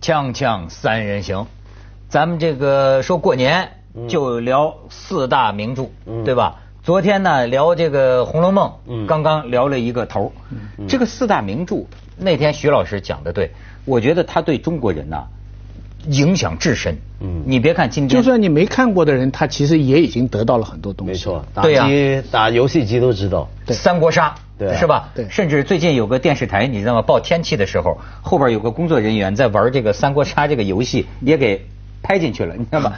锵锵三人行，咱们这个说过年就聊四大名著，对吧？昨天呢聊这个《红楼梦》，刚刚聊了一个头。这个四大名著，那天徐老师讲的对，我觉得他对中国人呐影响至深。嗯，你别看今天，就算你没看过的人，他其实也已经得到了很多东西。没错，打机打游戏机都知道三国杀。对，是吧？对，甚至最近有个电视台，你知道吗？报天气的时候，后边有个工作人员在玩这个三国杀这个游戏，也给拍进去了，你知道吗？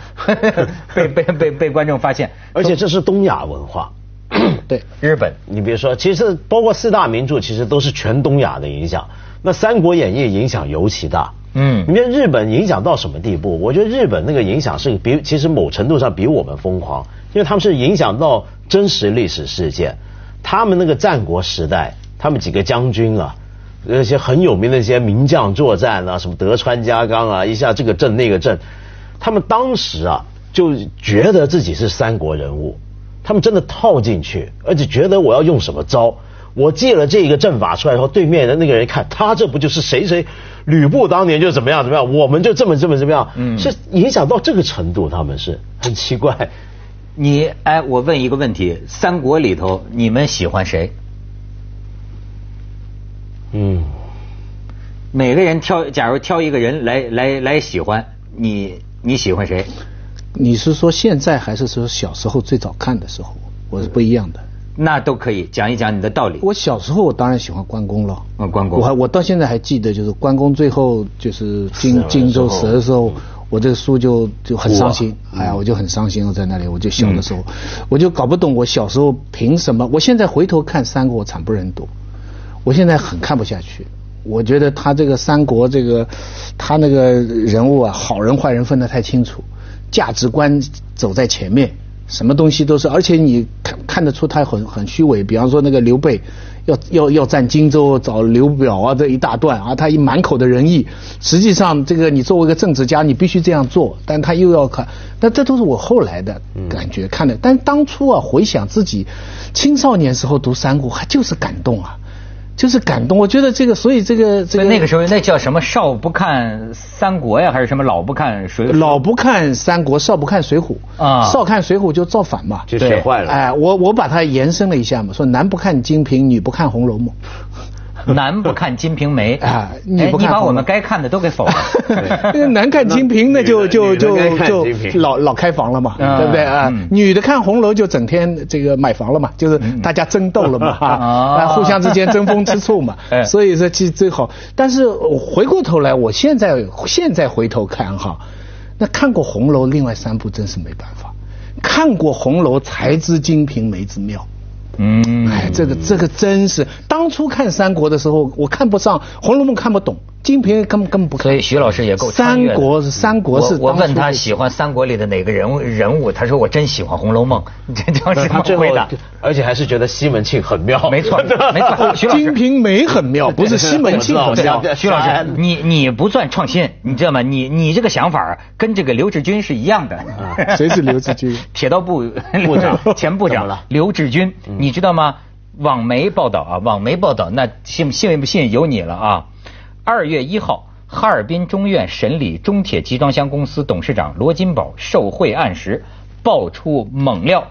被被被被观众发现，而且这是东亚文化，对，日本，你别说，其实包括四大名著，其实都是全东亚的影响。那《三国演义》影响尤其大，嗯，你看日本影响到什么地步？我觉得日本那个影响是比其实某程度上比我们疯狂，因为他们是影响到真实历史事件。他们那个战国时代，他们几个将军啊，那些很有名的一些名将作战啊，什么德川家康啊，一下这个阵那个阵，他们当时啊就觉得自己是三国人物，他们真的套进去，而且觉得我要用什么招，我借了这个阵法出来以后，对面的那个人看他这不就是谁谁吕布当年就怎么样怎么样，我们就这么这么怎么样，嗯，是影响到这个程度，他们是很奇怪。你哎，我问一个问题：三国里头你们喜欢谁？嗯，每个人挑，假如挑一个人来来来喜欢你，你喜欢谁？你是说现在还是说小时候最早看的时候？我是不一样的。那都可以讲一讲你的道理。我小时候我当然喜欢关公了。嗯，关公。我还我到现在还记得，就是关公最后就是荆荆州死的时候。我这个书就就很伤心，哎呀，我就很伤心。我在那里，我就小的时候，我就搞不懂，我小时候凭什么？我现在回头看三国，惨不忍睹。我现在很看不下去。我觉得他这个三国，这个他那个人物啊，好人坏人分得太清楚，价值观走在前面。什么东西都是，而且你看看得出他很很虚伪。比方说那个刘备，要要要占荆州，找刘表啊这一大段啊，他一满口的仁义，实际上这个你作为一个政治家，你必须这样做，但他又要看，那这都是我后来的感觉看的。但当初啊，回想自己青少年时候读三国，还就是感动啊。就是感动，我觉得这个，所以这个这个那个时候那叫什么少不看三国呀，还是什么老不看水？老不看三国，少不看水浒啊，少看水浒就造反嘛，就学坏了。哎，我我把它延伸了一下嘛，说男不看金瓶，女不看红楼梦。男不看《金瓶梅》啊，你不你把我们该看的都给否了。男看《金瓶》那 就就就就老老开房了嘛，对不对啊？女的看《红楼》就整天这个买房了嘛，就是大家争斗了嘛，啊，互相之间争风吃醋嘛。所以说其实最好，但是回过头来，我现在现在回头看哈，那看过《红楼》另外三部真是没办法，看过《红楼》才知《金瓶梅》之妙。嗯，哎，这个这个真是当初看三国的时候，我看不上《红楼梦》，看不懂。金瓶根本根本不，所以徐老师也够三国是三国是。我问他喜欢三国里的哪个人物人物，他说我真喜欢《红楼梦》，这叫什么回答？而且还是觉得西门庆很妙。没错，没错。金瓶梅很妙，不是西门庆很妙。徐老师，你你不算创新，你知道吗？你你这个想法跟这个刘志军是一样的。谁是刘志军？铁道部部长，前部长了刘志军，你知道吗？网媒报道啊，网媒报道，那信信不信由你了啊。二月一号，哈尔滨中院审理中铁集装箱公司董事长罗金宝受贿案时，爆出猛料：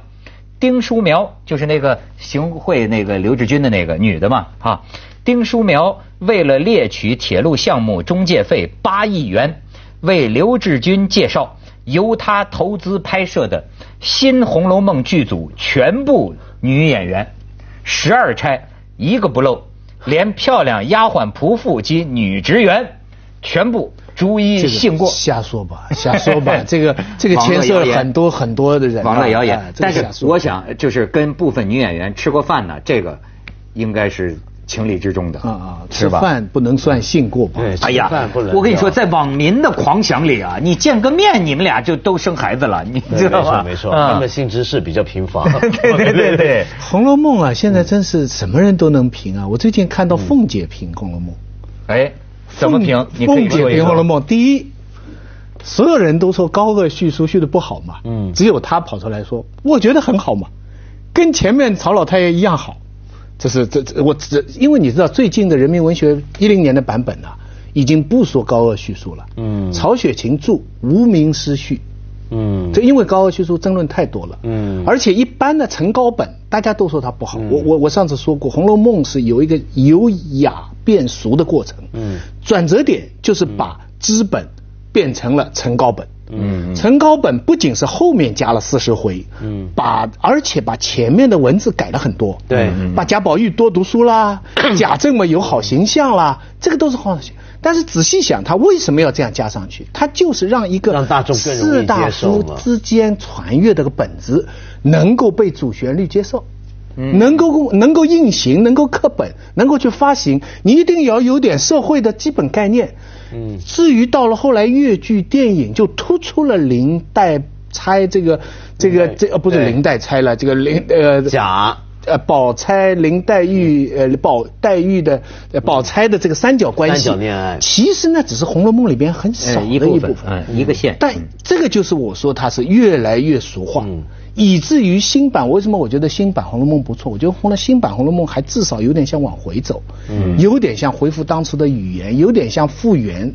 丁书苗就是那个行贿那个刘志军的那个女的嘛，哈，丁书苗为了猎取铁路项目中介费八亿元，为刘志军介绍由他投资拍摄的新《红楼梦》剧组全部女演员，十二钗一个不漏。连漂亮丫鬟、仆妇及女职员，全部逐一信过。瞎说吧，瞎说吧，这个这个牵涉很多很多的人。网络谣言，但是我想，就是跟部分女演员吃过饭呢，这个应该是。情理之中的啊啊，吃饭不能算性过吧？哎呀，我跟你说，在网民的狂想里啊，你见个面，你们俩就都生孩子了，你知道吗？没错，没错，他们性知识比较贫乏。对对对对，《红楼梦》啊，现在真是什么人都能评啊！我最近看到凤姐评《红楼梦》，哎，怎么评？凤姐评《红楼梦》，第一，所有人都说高鹗叙述叙的不好嘛，嗯，只有他跑出来说，我觉得很好嘛，跟前面曹老太爷一样好。这是这这我这，因为你知道最近的人民文学一零年的版本呢，已经不说高鹗叙述了。嗯，曹雪芹著无名诗序。嗯，这因为高鹗叙述争论太多了。嗯，而且一般的成高本，大家都说它不好。我我我上次说过，《红楼梦》是有一个由雅变俗的过程。嗯，转折点就是把资本变成了成高本。嗯，成高本不仅是后面加了四十回，嗯，把而且把前面的文字改了很多，对，把贾宝玉多读书啦，贾政嘛有好形象啦，这个都是好形。但是仔细想，他为什么要这样加上去？他就是让一个让大众更士大夫之间传阅的个本子能够被主旋律接受，能够能够印行，能够刻本，能够去发行，你一定要有点社会的基本概念。嗯，至于到了后来越剧电影就突出了林黛钗这个这个这呃不是林黛钗了，这个林呃贾。呃宝钗林黛玉呃宝黛玉的宝钗的这个三角关系，三角恋爱，其实那只是《红楼梦》里边很少的一部分，嗯，一个线。但这个就是我说它是越来越俗化。以至于新版，为什么我觉得新版《红楼梦》不错？我觉得红了新版《红楼梦》还至少有点像往回走，嗯，有点像恢复当初的语言，有点像复原《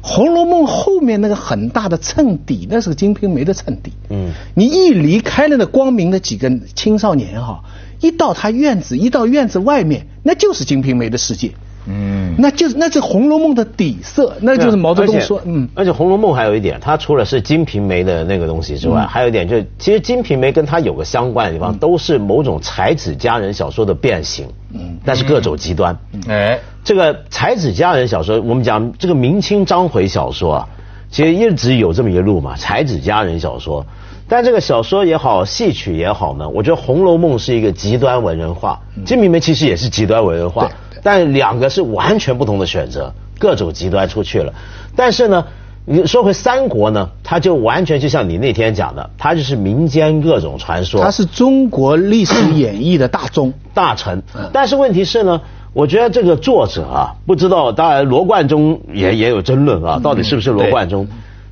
红楼梦》后面那个很大的衬底，那是个《金瓶梅》的衬底，嗯，你一离开了那光明的几个青少年哈，一到他院子，一到院子外面，那就是《金瓶梅》的世界。嗯，那就是那是《红楼梦》的底色，那就是毛泽东说，嗯，而且《红楼梦》还有一点，它除了是《金瓶梅》的那个东西之外，还有一点就是，其实《金瓶梅》跟它有个相关的地方，都是某种才子佳人小说的变形，嗯，但是各走极端。哎，这个才子佳人小说，我们讲这个明清章回小说啊，其实一直有这么一路嘛，才子佳人小说，但这个小说也好，戏曲也好呢，我觉得《红楼梦》是一个极端文人化，《金瓶梅》其实也是极端文人化。但两个是完全不同的选择，各种极端出去了。但是呢，你说回三国呢，它就完全就像你那天讲的，它就是民间各种传说。它是中国历史演绎的大宗大臣。但是问题是呢，我觉得这个作者啊，不知道，当然罗贯中也也有争论啊，到底是不是罗贯中？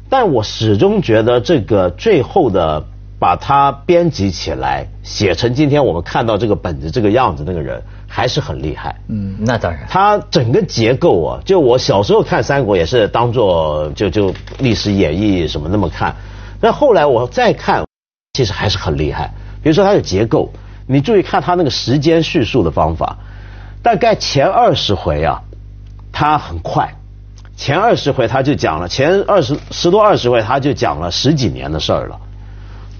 但我始终觉得这个最后的把它编辑起来，写成今天我们看到这个本子这个样子那个人。还是很厉害，嗯，那当然。他整个结构啊，就我小时候看三国也是当做就就历史演绎什么那么看，但后来我再看，其实还是很厉害。比如说它的结构，你注意看它那个时间叙述的方法，大概前二十回啊，它很快，前二十回他就讲了前二十十多二十回他就讲了十几年的事儿了，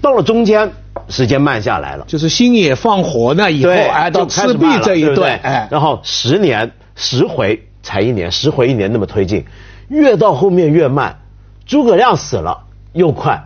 到了中间。时间慢下来了，就是星野放火那以后，哎，到赤壁这一段，哎，然后十年十回才一年，十回一年那么推进，越到后面越慢。诸葛亮死了又快，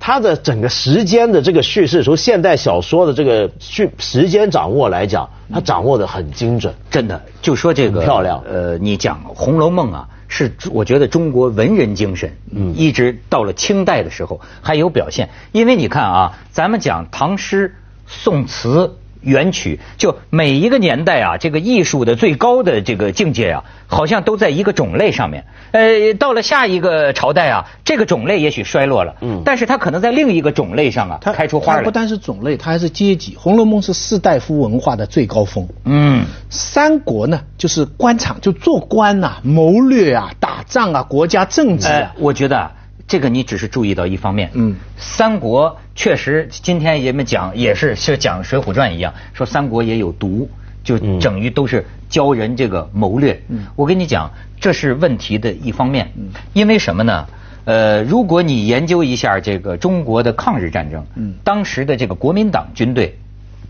他的整个时间的这个叙事，从现代小说的这个叙时间掌握来讲，他掌握的很精准，真的。就说这个漂亮，呃，你讲《红楼梦》啊。是，我觉得中国文人精神，嗯，一直到了清代的时候还有表现。因为你看啊，咱们讲唐诗、宋词。元曲就每一个年代啊，这个艺术的最高的这个境界啊，好像都在一个种类上面。呃，到了下一个朝代啊，这个种类也许衰落了，嗯，但是它可能在另一个种类上啊，它开出花来。它不单是种类，它还是阶级。《红楼梦》是士大夫文化的最高峰。嗯，三国呢，就是官场，就做官呐，谋略啊，打仗啊，国家政治啊。我觉得。这个你只是注意到一方面，嗯，三国确实今天人们讲也是是讲《水浒传》一样，说三国也有毒，就等于都是教人这个谋略。嗯，我跟你讲，这是问题的一方面。嗯，因为什么呢？呃，如果你研究一下这个中国的抗日战争，嗯，当时的这个国民党军队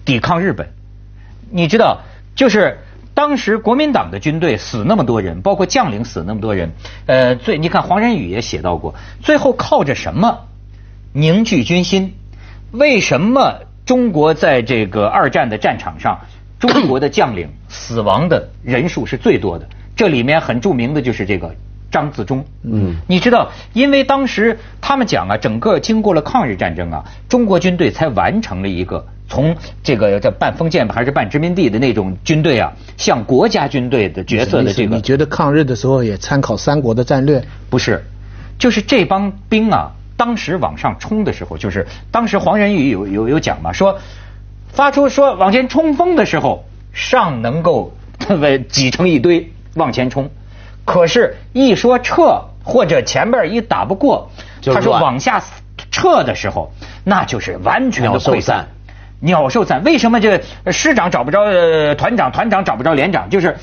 抵抗日本，你知道就是。当时国民党的军队死那么多人，包括将领死那么多人，呃，最你看黄仁宇也写到过，最后靠着什么凝聚军心？为什么中国在这个二战的战场上，中国的将领死亡的人数是最多的？这里面很著名的就是这个张自忠。嗯，你知道，因为当时他们讲啊，整个经过了抗日战争啊，中国军队才完成了一个。从这个叫半封建还是半殖民地的那种军队啊，向国家军队的角色的这个，你觉得抗日的时候也参考三国的战略？不是，就是这帮兵啊，当时往上冲的时候，就是当时黄仁宇有有有讲嘛，说发出说往前冲锋的时候，上能够 挤成一堆往前冲，可是，一说撤或者前边一打不过，他说往下撤的时候，那就是完全的溃散，鸟兽散。为什么这个师长找不着团长，团长找不着连长？就是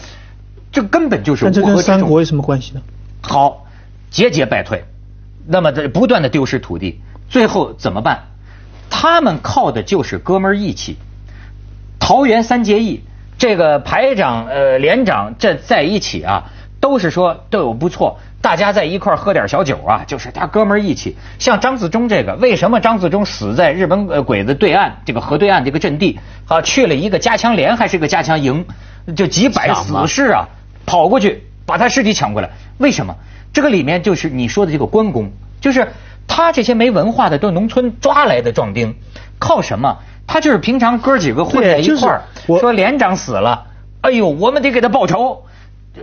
这根本就是这跟三国有什么关系呢？好，节节败退，那么这不断的丢失土地，最后怎么办？他们靠的就是哥们义气。桃园三结义，这个排长、呃连长这在一起啊，都是说都有不错，大家在一块喝点小酒啊，就是大哥们义气。像张自忠这个，为什么张自忠死在日本呃鬼子对岸这个河对岸这个阵地？啊，去了一个加强连还是个加强营，就几百死士啊，跑过去把他尸体抢过来。为什么？这个里面就是你说的这个关公，就是他这些没文化的都农村抓来的壮丁，靠什么？他就是平常哥几个混在一块儿，说连长死了，哎呦，我们得给他报仇。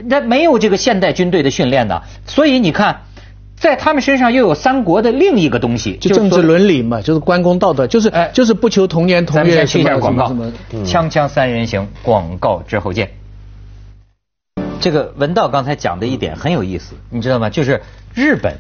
他没有这个现代军队的训练的，所以你看，在他们身上又有三国的另一个东西，就政治伦理嘛，就是关公道德，就是哎就是不求同年同月。去一下广告，锵锵三人行，广告之后见。这个文道刚才讲的一点很有意思，你知道吗？就是日本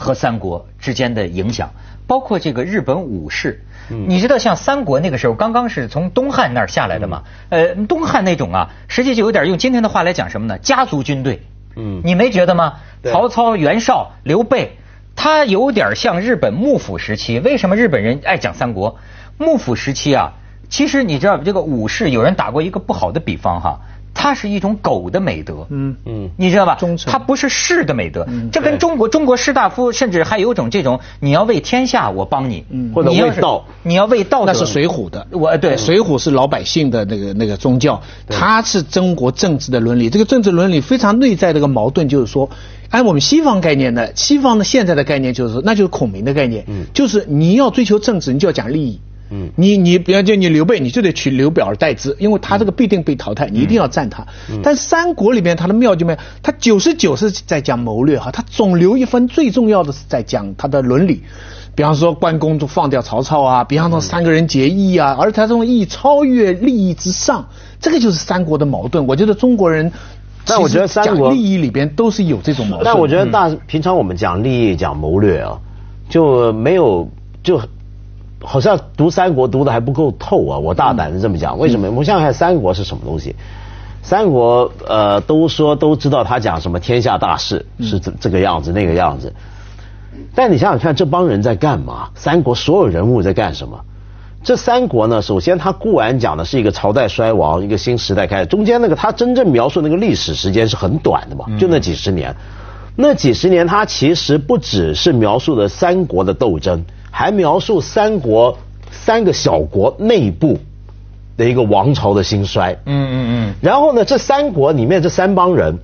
和三国之间的影响，包括这个日本武士。你知道像三国那个时候刚刚是从东汉那儿下来的嘛？呃，东汉那种啊，实际就有点用今天的话来讲什么呢？家族军队。嗯，你没觉得吗？曹操、袁绍、刘备，他有点像日本幕府时期。为什么日本人爱讲三国？幕府时期啊，其实你知道这个武士，有人打过一个不好的比方哈。它是一种狗的美德，嗯。嗯，你知道吧？忠诚。它不是士的美德，这跟中国中国士大夫甚至还有种这种，你要为天下，我帮你，嗯。或者为道，你要为道，那是水浒的，我对。水浒是老百姓的那个那个宗教，它是中国政治的伦理，这个政治伦理非常内在的一个矛盾，就是说，按我们西方概念的，西方的现在的概念就是，那就是孔明的概念，嗯。就是你要追求政治，你就要讲利益。嗯，你你比方就你刘备，你就得取刘表而代之，因为他这个必定被淘汰，你一定要赞他。但三国里面他的妙就没有，他九十九是在讲谋略哈，他总留一分，最重要的是在讲他的伦理。比方说关公就放掉曹操啊，比方说三个人结义啊，而他这种义超越利益之上，这个就是三国的矛盾。我觉得中国人，但我觉得三国利益里边都是有这种矛盾。但我觉得大平常我们讲利益讲谋略啊，就没有就。好像读三国读的还不够透啊！我大胆的这么讲，为什么？我们想想看，三国是什么东西？三国呃，都说都知道他讲什么天下大事是这这个样子那个样子，但你想想看，这帮人在干嘛？三国所有人物在干什么？这三国呢？首先，他固然讲的是一个朝代衰亡，一个新时代开始，中间那个他真正描述那个历史时间是很短的嘛，就那几十年。那几十年，他其实不只是描述的三国的斗争。还描述三国三个小国内部的一个王朝的兴衰。嗯嗯嗯。然后呢，这三国里面这三帮人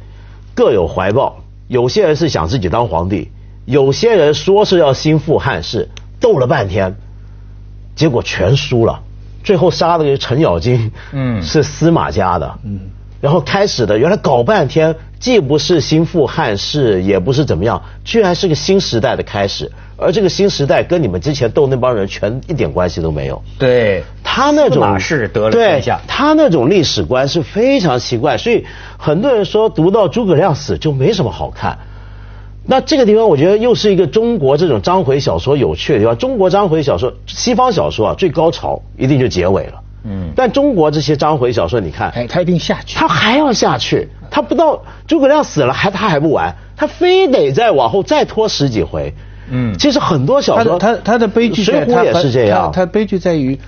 各有怀抱，有些人是想自己当皇帝，有些人说是要兴复汉室，斗了半天，结果全输了，最后杀的是程咬金，嗯，是司马家的，嗯。然后开始的原来搞半天，既不是兴复汉室，也不是怎么样，居然是个新时代的开始。而这个新时代跟你们之前斗那帮人全一点关系都没有。对，他那种马氏得了天下，他那种历史观是非常奇怪，所以很多人说读到诸葛亮死就没什么好看。那这个地方我觉得又是一个中国这种章回小说有趣的地方。中国章回小说，西方小说啊最高潮一定就结尾了。嗯。但中国这些章回小说，你看，哎，他一定下去，他还要下去，他不到诸葛亮死了还他还不完，他非得再往后再拖十几回。嗯，其实很多小说，他他的悲剧，水浒也是这样。他悲剧在于，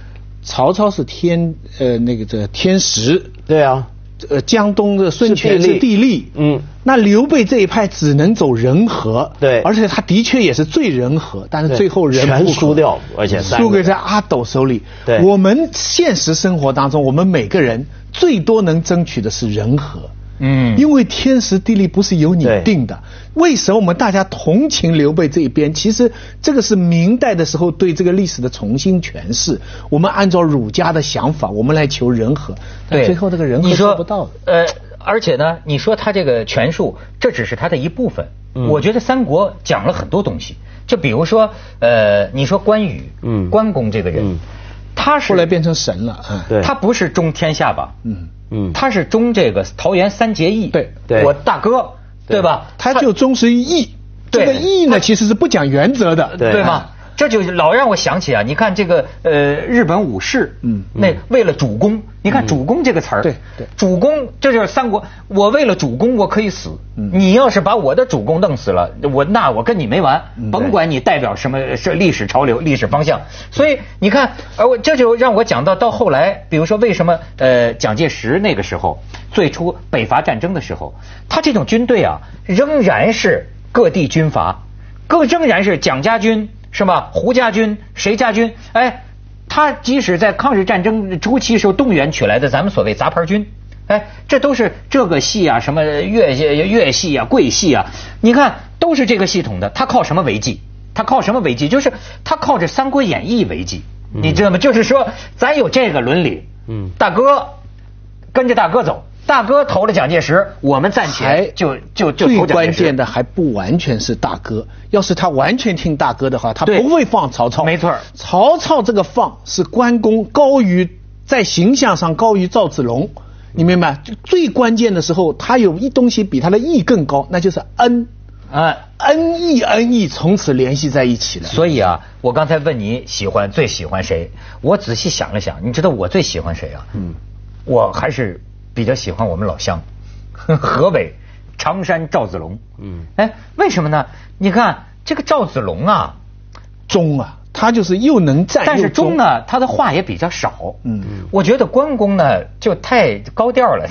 曹操是天呃那个这天时，对啊，呃江东的孙权是地利，嗯，那刘备这一派只能走人和，对，而且他的确也是最人和，但是最后人全输掉，而且输给在阿斗手里。对，我们现实生活当中，我们每个人最多能争取的是人和。嗯，因为天时地利不是由你定的。为什么我们大家同情刘备这一边？其实这个是明代的时候对这个历史的重新诠释。我们按照儒家的想法，我们来求人和。对，最后这个人和做不到。呃，而且呢，你说他这个权术，这只是他的一部分。我觉得三国讲了很多东西。就比如说，呃，你说关羽，嗯，关公这个人，他是后来变成神了。嗯，他不是中天下吧？嗯。嗯，他是忠这个桃园三结义。对，我大哥对。吧？他就忠实于义，这个义呢其实是不讲原则的，对吗？这就老让我想起啊，你看这个呃，日本武士，嗯，那为了主公，你看主公这个词儿，对对，主公这就是三国，我为了主公我可以死，你要是把我的主公弄死了，我那我跟你没完，甭管你代表什么是历史潮流、历史方向，所以你看，而我这就让我讲到到后来，比如说为什么呃蒋介石那个时候最初北伐战争的时候，他这种军队啊仍然是各地军阀，各仍然是蒋家军。是吧？胡家军、谁家军？哎，他即使在抗日战争初期时候动员取来的咱们所谓杂牌军，哎，这都是这个系啊，什么粤粤系啊、桂系啊，你看都是这个系统的。他靠什么为继？他靠什么为继？就是他靠着《三国演义》为继，你知道吗？就是说，咱有这个伦理。嗯，大哥跟着大哥走。大哥投了蒋介石，我们暂且就就就最关键的还不完全是大哥，要是他完全听大哥的话，他不会放曹操。没错，曹操这个放是关公高于在形象上高于赵子龙，你明白？最关键的时候，他有一东西比他的义更高，那就是恩啊，恩义恩义从此联系在一起了。所以啊，我刚才问你喜欢最喜欢谁，我仔细想了想，你知道我最喜欢谁啊？嗯，我还是。比较喜欢我们老乡，河北常山赵子龙。嗯，哎，为什么呢？你看这个赵子龙啊，忠啊，他就是又能战，但是忠呢，他的话也比较少。嗯，我觉得关公呢就太高调了，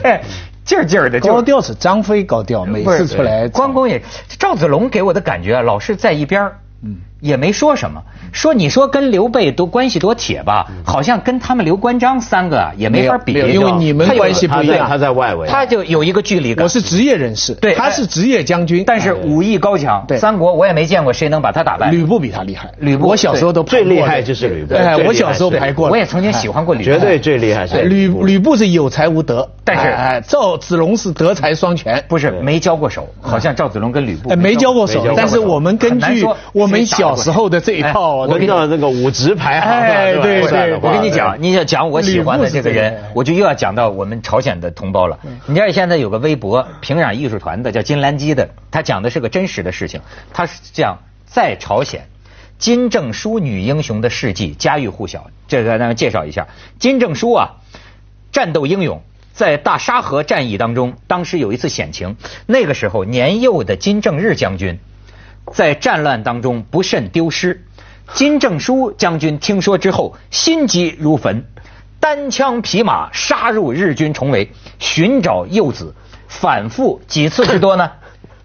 对，劲儿劲儿的。高调是张飞高调，每次出来。关公也，赵子龙给我的感觉老是在一边儿。嗯。也没说什么，说你说跟刘备都关系多铁吧，好像跟他们刘关张三个也没法比，因为你们关系不一样，他在外围，他就有一个距离感。我是职业人士，对，他是职业将军，但是武艺高强。对，三国我也没见过谁能把他打败。吕布比他厉害，吕布我小时候都最厉害就是吕布。哎，我小时候排过，我也曾经喜欢过吕布，绝对最厉害是。吕吕布。是有才无德，但是哎，赵子龙是德才双全，不是没交过手，好像赵子龙跟吕布没交过。手，但是我们根据我们小时候的这一。套，我跟到那个五职排行，哎，对对，我跟你讲，你要讲我喜欢的这个人，我就又要讲到我们朝鲜的同胞了。你知道现在有个微博平壤艺术团的叫金兰基的，他讲的是个真实的事情。他是这样，在朝鲜，金正淑女英雄的事迹家喻户晓。这个咱们介绍一下，金正淑啊，战斗英勇，在大沙河战役当中，当时有一次险情，那个时候年幼的金正日将军在战乱当中不慎丢失。金正书将军听说之后，心急如焚，单枪匹马杀入日军重围，寻找幼子，反复几次之多呢？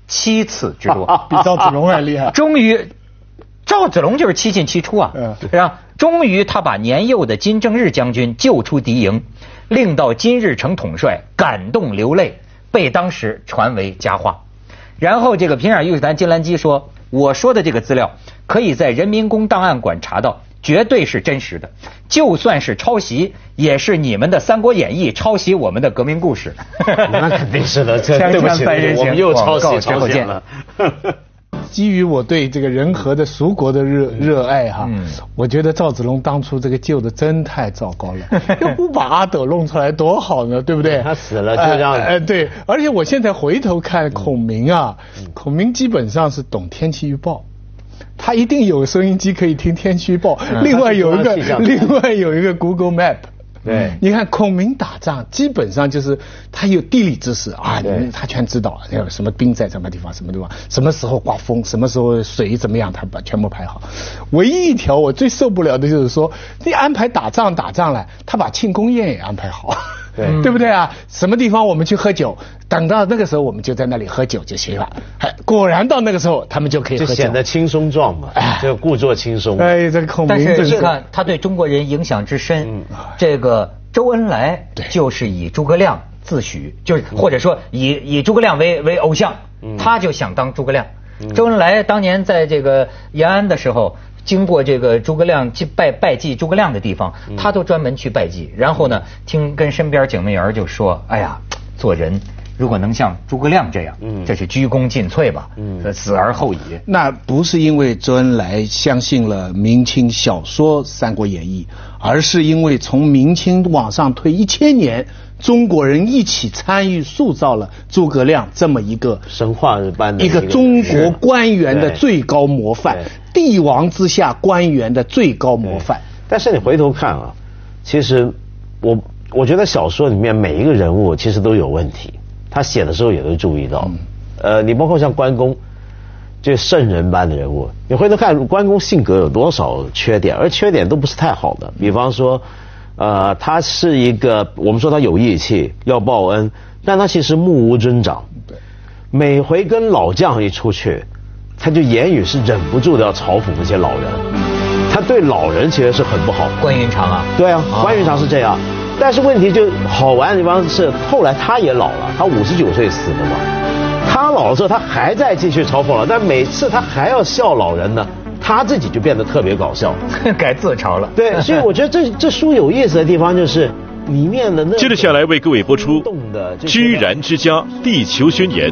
七次之多，比赵子龙还厉害。终于，赵子龙就是七进七出啊，是吧？终于，他把年幼的金正日将军救出敌营，令到金日成统帅感动流泪，被当时传为佳话。然后，这个平壤艺术团金兰基说：“我说的这个资料。”可以在人民公档案馆查到，绝对是真实的。就算是抄袭，也是你们的《三国演义》抄袭我们的革命故事。那肯定是的，这 对不起，我们又抄袭抄袭了。基于我对这个人和的蜀国的热热爱哈，我觉得赵子龙当初这个救的真太糟糕了，要不把阿斗弄出来多好呢，对不对？他死了就这样。哎，对，而且我现在回头看孔明啊，孔明基本上是懂天气预报。他一定有收音机可以听天气预报，另外有一个，另外有一个 Google Map。对，你看孔明打仗基本上就是他有地理知识啊，他全知道，有什么兵在什么地方，什么地方，什么时候刮风，什么时候水怎么样，他把全部排好。唯一一条我最受不了的就是说，你安排打仗打仗了，他把庆功宴也安排好。对，对不对啊？什么地方我们去喝酒？等到那个时候，我们就在那里喝酒就行了。哎，果然到那个时候，他们就可以喝酒，就显得轻松状嘛。哎，就故作轻松。哎，这孔明，但是你看他对中国人影响之深，这个周恩来就是以诸葛亮自诩，就是或者说以以诸葛亮为为偶像，他就想当诸葛亮。周恩来当年在这个延安的时候。经过这个诸葛亮拜拜祭诸葛亮的地方，他都专门去拜祭。然后呢，听跟身边警卫员就说：“哎呀，做人如果能像诸葛亮这样，这是鞠躬尽瘁吧，死而后已。”那不是因为周恩来相信了明清小说《三国演义》，而是因为从明清往上推一千年，中国人一起参与塑造了诸葛亮这么一个神话般的一个中国官员的最高模范，帝王之下官员的最高模范。但是你回头看啊，其实我我觉得小说里面每一个人物其实都有问题，他写的时候也都注意到。呃，你包括像关公。这圣人般的人物，你回头看关公性格有多少缺点，而缺点都不是太好的。比方说，呃，他是一个我们说他有义气，要报恩，但他其实目无尊长。对，每回跟老将一出去，他就言语是忍不住的要嘲讽那些老人。他对老人其实是很不好。关云长啊？对啊，关云长是这样。但是问题就好玩的地方是，后来他也老了，他五十九岁死的嘛。他老了之后，他还在继续嘲讽了，但每次他还要笑老人呢，他自己就变得特别搞笑，改自嘲了。对，所以我觉得这这书有意思的地方就是里面的那。接着下来为各位播出《居然之家：地球宣言》。